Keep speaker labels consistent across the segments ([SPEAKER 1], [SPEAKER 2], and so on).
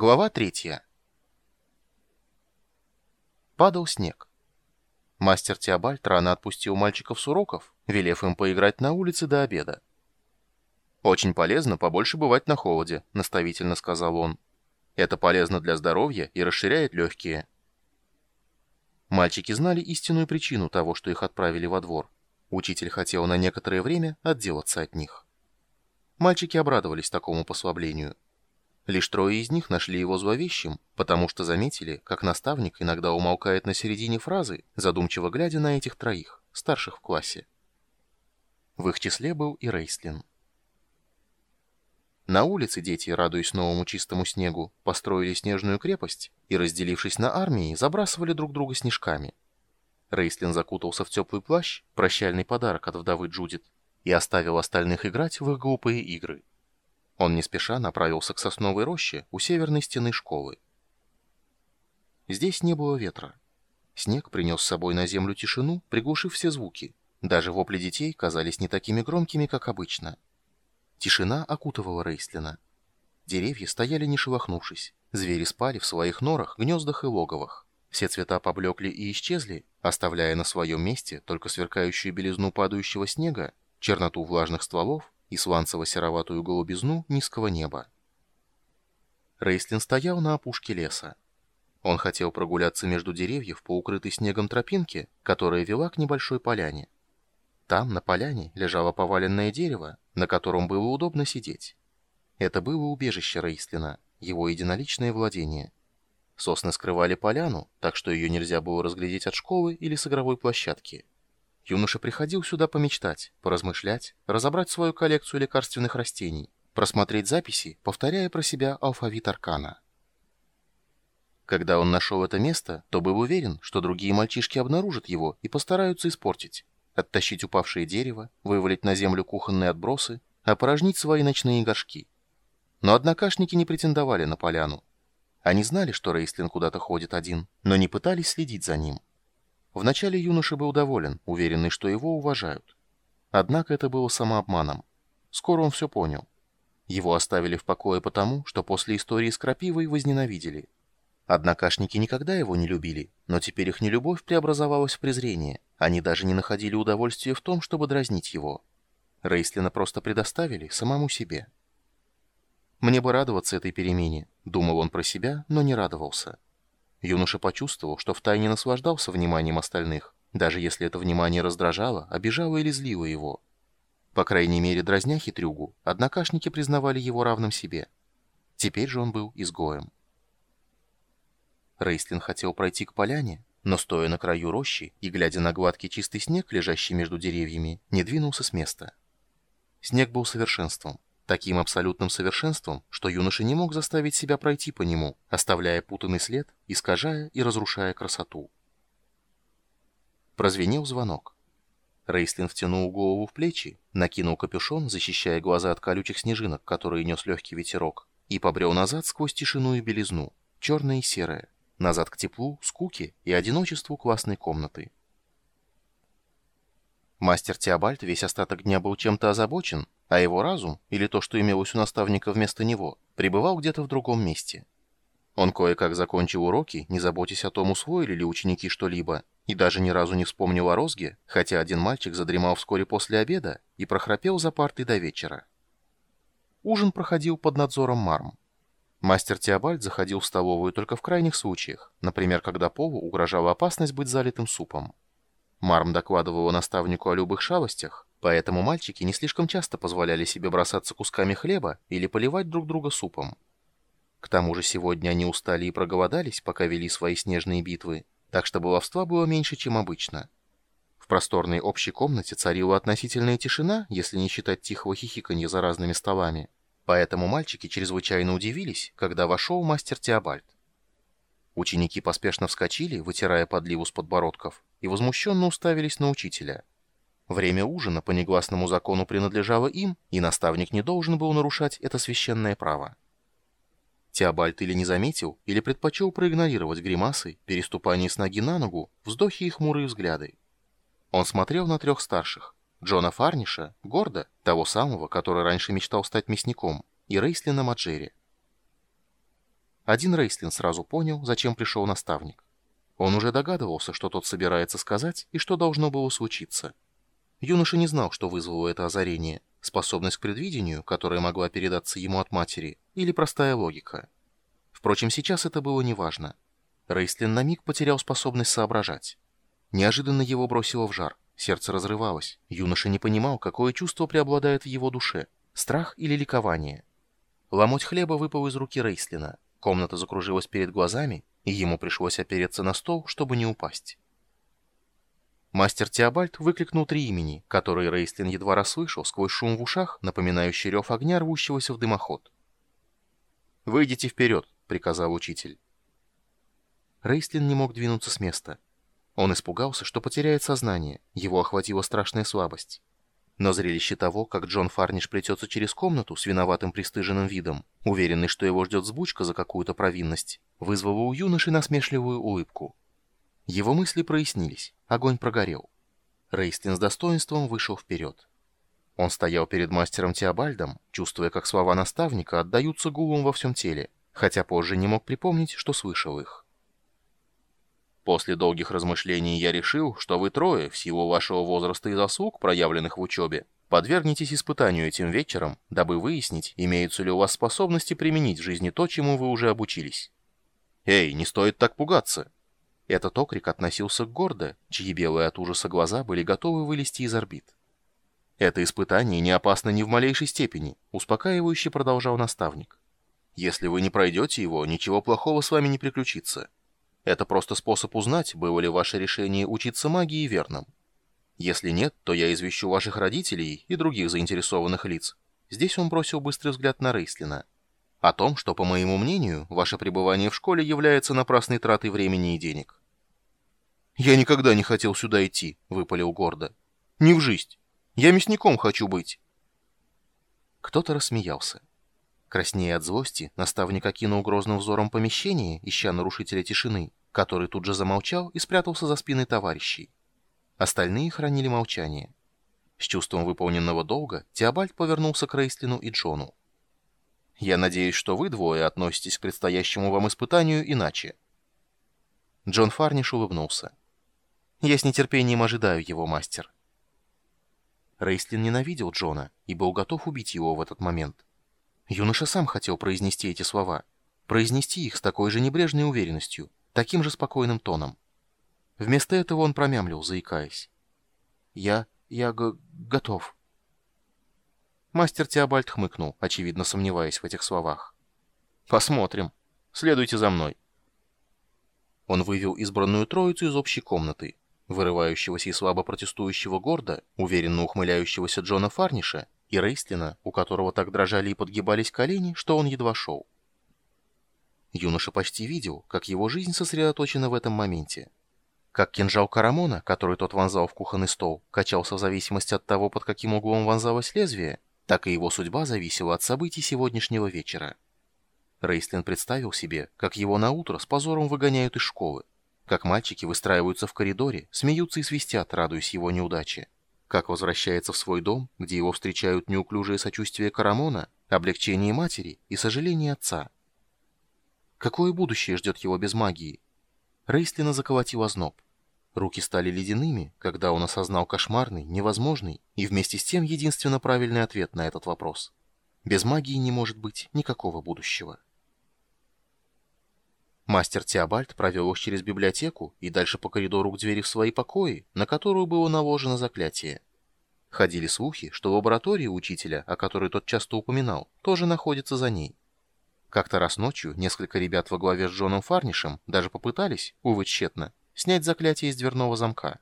[SPEAKER 1] Глава третья. Падал снег. Мастер Теобальд рано отпустил мальчиков с уроков, велев им поиграть на улице до обеда. «Очень полезно побольше бывать на холоде», — наставительно сказал он. «Это полезно для здоровья и расширяет легкие». Мальчики знали истинную причину того, что их отправили во двор. Учитель хотел на некоторое время отделаться от них. Мальчики обрадовались такому послаблению. Лишь трое из них нашли его зловещим, потому что заметили, как наставник иногда умолкает на середине фразы, задумчиво глядя на этих троих, старших в классе. В их числе был и Рейслин. На улице дети, радуясь новому чистому снегу, построили снежную крепость и, разделившись на армии, забрасывали друг друга снежками. Рейслин закутался в теплый плащ, прощальный подарок от вдовы Джудит, и оставил остальных играть в их глупые игры. Он не спеша направился к сосновой роще у северной стены школы. Здесь не было ветра. Снег принес с собой на землю тишину, приглушив все звуки. Даже вопли детей казались не такими громкими, как обычно. Тишина окутывала Рейслина. Деревья стояли не шелохнувшись. Звери спали в своих норах, гнездах и логовах. Все цвета поблекли и исчезли, оставляя на своем месте только сверкающую белизну падающего снега, черноту влажных стволов и сланцево-сероватую голубизну низкого неба. Рейслин стоял на опушке леса. Он хотел прогуляться между деревьев по укрытой снегом тропинке, которая вела к небольшой поляне. Там, на поляне, лежало поваленное дерево, на котором было удобно сидеть. Это было убежище Рейслина, его единоличное владение. Сосны скрывали поляну, так что ее нельзя было разглядеть от школы или с игровой площадки. Юноша приходил сюда помечтать, поразмышлять, разобрать свою коллекцию лекарственных растений, просмотреть записи, повторяя про себя алфавит Аркана. Когда он нашел это место, то был уверен, что другие мальчишки обнаружат его и постараются испортить, оттащить упавшее дерево, вывалить на землю кухонные отбросы, опорожнить свои ночные горшки. Но однокашники не претендовали на поляну. Они знали, что Рейслин куда-то ходит один, но не пытались следить за ним. Вначале юноша был доволен, уверенный, что его уважают. Однако это было самообманом. Скоро он все понял. Его оставили в покое потому, что после истории с Крапивой возненавидели. Однокашники никогда его не любили, но теперь их нелюбовь преобразовалась в презрение. Они даже не находили удовольствия в том, чтобы дразнить его. Рейслина просто предоставили самому себе. «Мне бы радоваться этой перемене», — думал он про себя, но не радовался. Юноша почувствовал, что втайне наслаждался вниманием остальных, даже если это внимание раздражало, обижало или злило его. По крайней мере, дразня хитрюгу, однокашники признавали его равным себе. Теперь же он был изгоем. Рейстлин хотел пройти к поляне, но, стоя на краю рощи и глядя на гладкий чистый снег, лежащий между деревьями, не двинулся с места. Снег был совершенством таким абсолютным совершенством, что юноша не мог заставить себя пройти по нему, оставляя путанный след, искажая и разрушая красоту. Прозвенел звонок. Рейслин втянул голову в плечи, накинул капюшон, защищая глаза от колючих снежинок, которые нес легкий ветерок, и побрел назад сквозь тишину и белизну, черное и серое, назад к теплу, скуке и одиночеству классной комнаты. Мастер Теобальд весь остаток дня был чем-то озабочен, а его разум, или то, что имелось у наставника вместо него, пребывал где-то в другом месте. Он кое-как закончил уроки, не заботясь о том, усвоили ли ученики что-либо, и даже ни разу не вспомнил о розге, хотя один мальчик задремал вскоре после обеда и прохрапел за партой до вечера. Ужин проходил под надзором Марм. Мастер Теобальд заходил в столовую только в крайних случаях, например, когда Полу угрожала опасность быть залитым супом. Марм докладывала наставнику о любых шалостях, Поэтому мальчики не слишком часто позволяли себе бросаться кусками хлеба или поливать друг друга супом. К тому же сегодня они устали и проголодались, пока вели свои снежные битвы, так что баловства было меньше, чем обычно. В просторной общей комнате царила относительная тишина, если не считать тихого хихиканья за разными столами. Поэтому мальчики чрезвычайно удивились, когда вошел мастер Теобальд. Ученики поспешно вскочили, вытирая подливу с подбородков, и возмущенно уставились на учителя – Время ужина по негласному закону принадлежало им, и наставник не должен был нарушать это священное право. Теобальд или не заметил, или предпочел проигнорировать гримасы, переступание с ноги на ногу, вздохи и хмурые взгляды. Он смотрел на трех старших. Джона Фарниша, Горда, того самого, который раньше мечтал стать мясником, и Рейслина Маджери. один Рейслин сразу понял, зачем пришел наставник. Он уже догадывался, что тот собирается сказать и что должно было случиться. Юноша не знал, что вызвало это озарение, способность к предвидению, которая могла передаться ему от матери, или простая логика. Впрочем, сейчас это было неважно. Рейслин на миг потерял способность соображать. Неожиданно его бросило в жар, сердце разрывалось, юноша не понимал, какое чувство преобладает в его душе, страх или ликование. Ломоть хлеба выпал из руки Рейслина, комната закружилась перед глазами, и ему пришлось опереться на стол, чтобы не упасть. Мастер Теобальд выкликнул три имени, которые Рейстлин едва расслышал сквозь шум в ушах, напоминающий рев огня, рвущегося в дымоход. «Выйдите вперед», — приказал учитель. Рейстлин не мог двинуться с места. Он испугался, что потеряет сознание, его охватила страшная слабость. Но зрелище того, как Джон Фарниш плетется через комнату с виноватым пристыженным видом, уверенный, что его ждет сбучка за какую-то провинность, вызвало у юноши насмешливую улыбку. Его мысли прояснились, огонь прогорел. Рейстлин с достоинством вышел вперед. Он стоял перед мастером Теобальдом, чувствуя, как слова наставника отдаются гулом во всем теле, хотя позже не мог припомнить, что слышал их. После долгих размышлений я решил, что вы трое, в силу вашего возраста и заслуг, проявленных в учебе, подвергнетесь испытанию этим вечером, дабы выяснить, имеются ли у вас способности применить в жизни то, чему вы уже обучились. Эй, не стоит так пугаться. Этот окрик относился к Гордо, чьи белые от ужаса глаза были готовы вылезти из орбит. Это испытание не опасно ни в малейшей степени, успокаивающе продолжал наставник. Если вы не пройдете его, ничего плохого с вами не приключится. Это просто способ узнать, было ли ваше решение учиться магии верным. Если нет, то я извещу ваших родителей и других заинтересованных лиц. Здесь он бросил быстрый взгляд на Рейслина. О том, что, по моему мнению, ваше пребывание в школе является напрасной тратой времени и денег. «Я никогда не хотел сюда идти», — выпалил гордо. «Не в жизнь. Я мясником хочу быть». Кто-то рассмеялся. Краснея от злости, наставник окинул грозным взором помещение, ища нарушителя тишины, который тут же замолчал и спрятался за спиной товарищей. Остальные хранили молчание. С чувством выполненного долга Теобальд повернулся к Рейслину и Джону. «Я надеюсь, что вы двое относитесь к предстоящему вам испытанию иначе». Джон Фарниш улыбнулся. «Я с нетерпением ожидаю его, мастер». Рейслин ненавидел Джона и был готов убить его в этот момент. Юноша сам хотел произнести эти слова. Произнести их с такой же небрежной уверенностью, таким же спокойным тоном. Вместо этого он промямлил, заикаясь. «Я... я г готов». Мастер Теобальд хмыкнул, очевидно сомневаясь в этих словах. «Посмотрим. Следуйте за мной». Он вывел избранную троицу из общей комнаты, вырывающегося и слабо протестующего горда, уверенно ухмыляющегося Джона Фарниша и Рейстлина, у которого так дрожали и подгибались колени, что он едва шел. Юноша почти видел, как его жизнь сосредоточена в этом моменте. Как кинжал Карамона, который тот вонзал в кухонный стол, качался в зависимости от того, под каким углом вонзалось лезвие, так и его судьба зависела от событий сегодняшнего вечера. Рейстлин представил себе, как его наутро с позором выгоняют из школы, как мальчики выстраиваются в коридоре, смеются и свистят, радуясь его неудаче как возвращается в свой дом, где его встречают неуклюжее сочувствие Карамона, облегчение матери и сожаление отца. Какое будущее ждет его без магии? Рейслина заколотил озноб. Руки стали ледяными, когда он осознал кошмарный, невозможный и вместе с тем единственно правильный ответ на этот вопрос. Без магии не может быть никакого будущего. Мастер Теобальд провел их через библиотеку и дальше по коридору к двери в свои покои, на которую было наложено заклятие. Ходили слухи, что лаборатория учителя, о которой тот часто упоминал, тоже находится за ней. Как-то раз ночью несколько ребят во главе с Джоном Фарнишем даже попытались, увы тщетно, снять заклятие из дверного замка.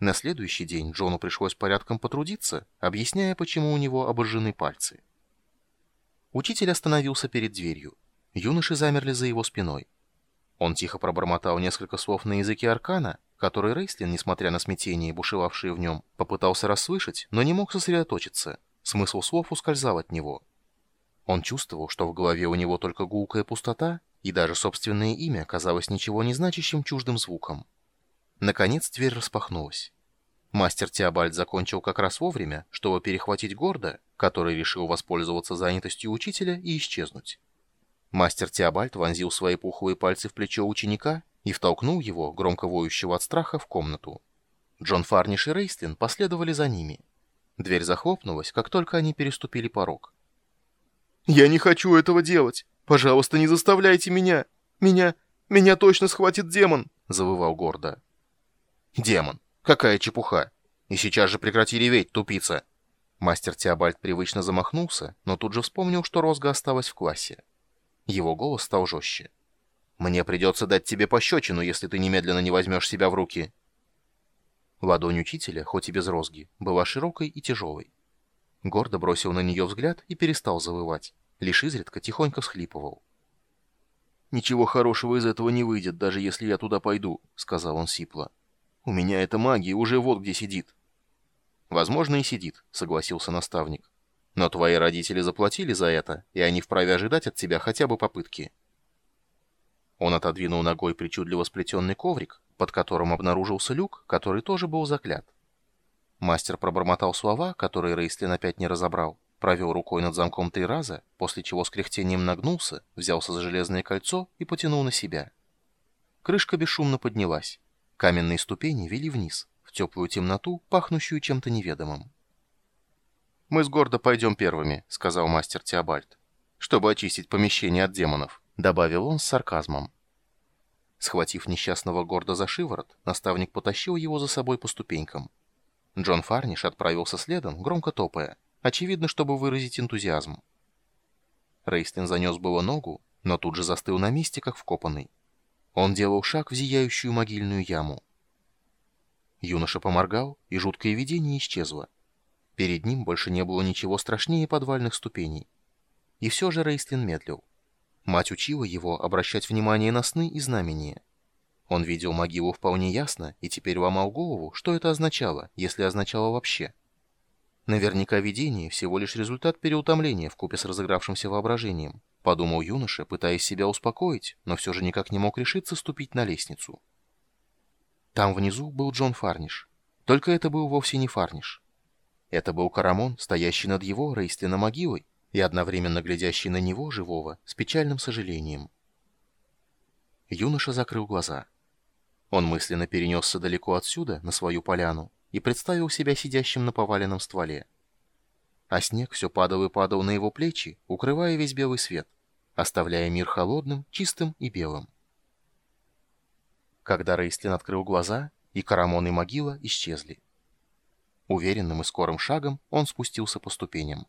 [SPEAKER 1] На следующий день Джону пришлось порядком потрудиться, объясняя, почему у него обожжены пальцы. Учитель остановился перед дверью. Юноши замерли за его спиной. Он тихо пробормотал несколько слов на языке аркана, который Рейслин, несмотря на смятение, бушевавшее в нем, попытался расслышать, но не мог сосредоточиться. Смысл слов ускользал от него. Он чувствовал, что в голове у него только гулкая пустота, и даже собственное имя казалось ничего не значащим чуждым звуком. Наконец дверь распахнулась. Мастер Теобальд закончил как раз вовремя, чтобы перехватить Горда, который решил воспользоваться занятостью учителя и исчезнуть. Мастер Теобальд вонзил свои пухлые пальцы в плечо ученика и втолкнул его, громко воющего от страха, в комнату. Джон Фарниш и Рейстлин последовали за ними. Дверь захлопнулась, как только они переступили порог.
[SPEAKER 2] «Я не хочу этого делать! Пожалуйста, не заставляйте меня! Меня... меня точно схватит демон!» — завывал гордо.
[SPEAKER 1] «Демон! Какая чепуха! И сейчас же прекрати реветь, тупица!» Мастер Теобальд привычно замахнулся, но тут же вспомнил, что розга осталась в классе. Его голос стал жестче. «Мне придется дать тебе пощечину, если ты немедленно не возьмешь себя в руки». Ладонь учителя, хоть и без розги, была широкой и тяжелой. Гордо бросил на нее взгляд и перестал завывать. Лишь изредка тихонько всхлипывал.
[SPEAKER 2] «Ничего хорошего из этого не выйдет, даже если я туда пойду», — сказал он сипло. «У меня эта магия уже вот где сидит».
[SPEAKER 1] «Возможно, и сидит», — согласился наставник. Но твои родители заплатили за это, и они вправе ожидать от тебя хотя бы попытки. Он отодвинул ногой причудливо сплетенный коврик, под которым обнаружился люк, который тоже был заклят. Мастер пробормотал слова, которые Рейстлин опять не разобрал, провел рукой над замком три раза, после чего с кряхтением нагнулся, взялся за железное кольцо и потянул на себя. Крышка бесшумно поднялась. Каменные ступени вели вниз, в теплую темноту, пахнущую чем-то неведомым. «Мы с гордо пойдем первыми», — сказал мастер Теобальд. «Чтобы очистить помещение от демонов», — добавил он с сарказмом. Схватив несчастного гордо за шиворот, наставник потащил его за собой по ступенькам. Джон Фарниш отправился следом, громко топая, очевидно, чтобы выразить энтузиазм. Рейстлин занес было ногу, но тут же застыл на месте, как вкопанный. Он делал шаг в зияющую могильную яму. Юноша поморгал, и жуткое видение исчезло. Перед ним больше не было ничего страшнее подвальных ступеней. И все же Рейстлин медлил. Мать учила его обращать внимание на сны и знамения. Он видел могилу вполне ясно и теперь ломал голову, что это означало, если означало вообще. Наверняка видение всего лишь результат переутомления вкупе с разыгравшимся воображением, подумал юноша, пытаясь себя успокоить, но все же никак не мог решиться ступить на лестницу. Там внизу был Джон Фарниш. Только это был вовсе не Фарниш. Это был Карамон, стоящий над его Рейстлина могилой и одновременно глядящий на него, живого, с печальным сожалением. Юноша закрыл глаза. Он мысленно перенесся далеко отсюда, на свою поляну, и представил себя сидящим на поваленном стволе. А снег все падал и падал на его плечи, укрывая весь белый свет, оставляя мир холодным, чистым и белым. Когда Рейстлин открыл глаза, и Карамон и могила исчезли. Уверенным и скорым шагом он спустился по ступеням.